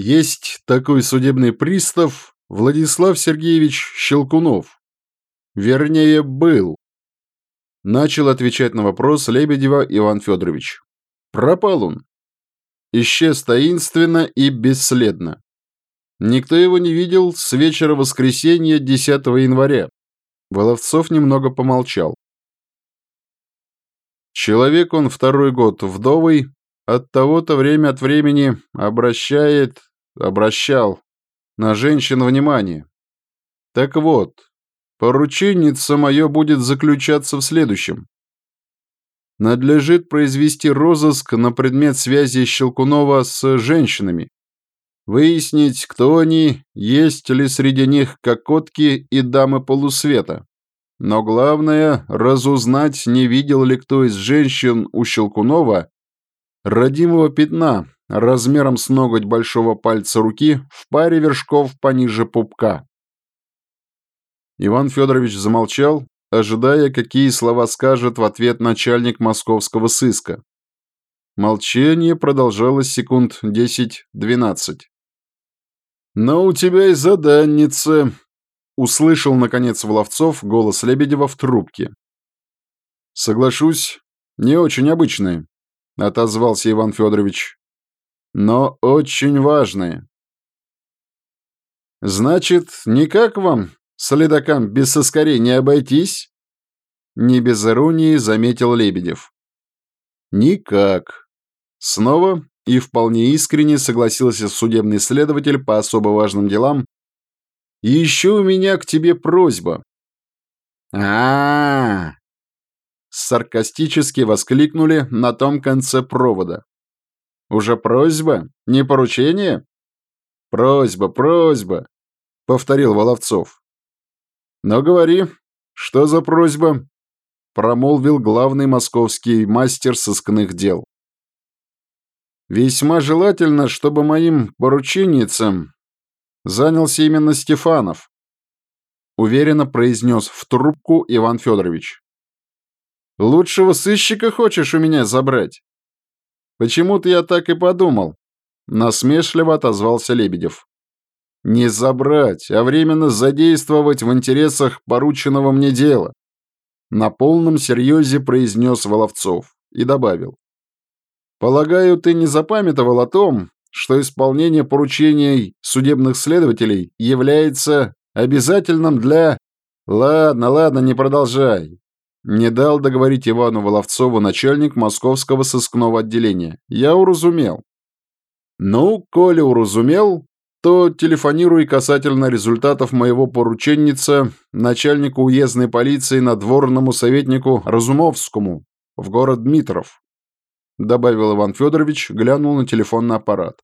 Есть такой судебный пристав Владислав Сергеевич Щелкунов. Вернее, был. Начал отвечать на вопрос Лебедева Иван Федорович. Пропал он. Исчез таинственно и бесследно. Никто его не видел с вечера воскресенья 10 января. Воловцов немного помолчал. Человек он второй год вдовый, от того-то время от времени обращает, обращал на женщин внимание. Так вот, порученница мое будет заключаться в следующем. Надлежит произвести розыск на предмет связи Щелкунова с женщинами. Выяснить, кто они, есть ли среди них кокотки и дамы полусвета. Но главное – разузнать, не видел ли кто из женщин у Щелкунова родимого пятна размером с ноготь большого пальца руки в паре вершков пониже пупка. Иван Федорович замолчал, ожидая, какие слова скажет в ответ начальник московского сыска. Молчание продолжалось секунд 10-12. «Но у тебя и заданница», — услышал, наконец, Воловцов голос Лебедева в трубке. «Соглашусь, не очень обычные», — отозвался Иван Федорович но очень важные. Значит, никак вам, следакам, без соскорей не обойтись? Не без иронии заметил Лебедев. Никак. Снова и вполне искренне согласился судебный следователь по особо важным делам. Еще у меня к тебе просьба. а, -а, -а Саркастически воскликнули на том конце провода. Уже просьба? Не поручение? Просьба, просьба, повторил Воловцов. Но говори, что за просьба? Промолвил главный московский мастер сыскных дел. Весьма желательно, чтобы моим порученницам занялся именно Стефанов, уверенно произнес в трубку Иван Федорович. Лучшего сыщика хочешь у меня забрать? «Почему-то я так и подумал», — насмешливо отозвался Лебедев. «Не забрать, а временно задействовать в интересах порученного мне дела», — на полном серьезе произнес Воловцов и добавил. «Полагаю, ты не запамятовал о том, что исполнение поручений судебных следователей является обязательным для... Ладно, ладно, не продолжай. Не дал договорить Ивану Воловцову начальник московского сыскного отделения. Я уразумел. Ну, коли уразумел, то телефонируй касательно результатов моего порученница начальнику уездной полиции надворному советнику Разумовскому в город Дмитров, добавил Иван Федорович, глянул на телефонный аппарат.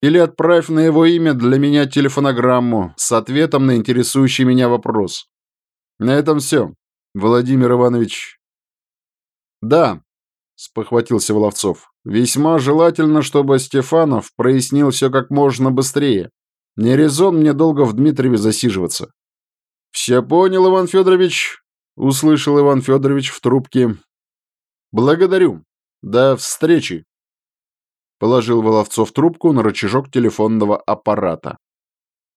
Или отправь на его имя для меня телефонограмму с ответом на интересующий меня вопрос. На этом все. Владимир Иванович. Да, спохватился Воловцов. Весьма желательно, чтобы Стефанов прояснил все как можно быстрее. Не резон мне долго в Дмитрове засиживаться. Все понял, Иван Федорович, услышал Иван Федорович в трубке. Благодарю. До встречи. Положил Воловцов трубку на рычажок телефонного аппарата.